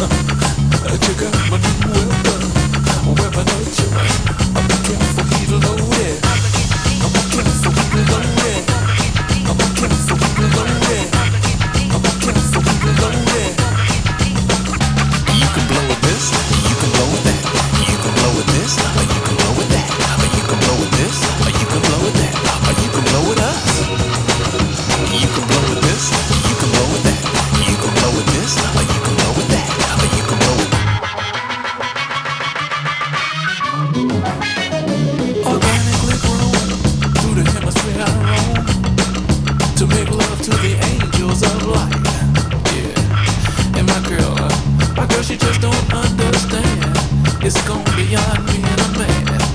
Uh, chicken, my new weapon, weapon of choice. to make love to the angels of light. Yeah, and my girl, my girl, she just don't understand. It's gone beyond being a man.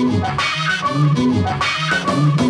Thank you.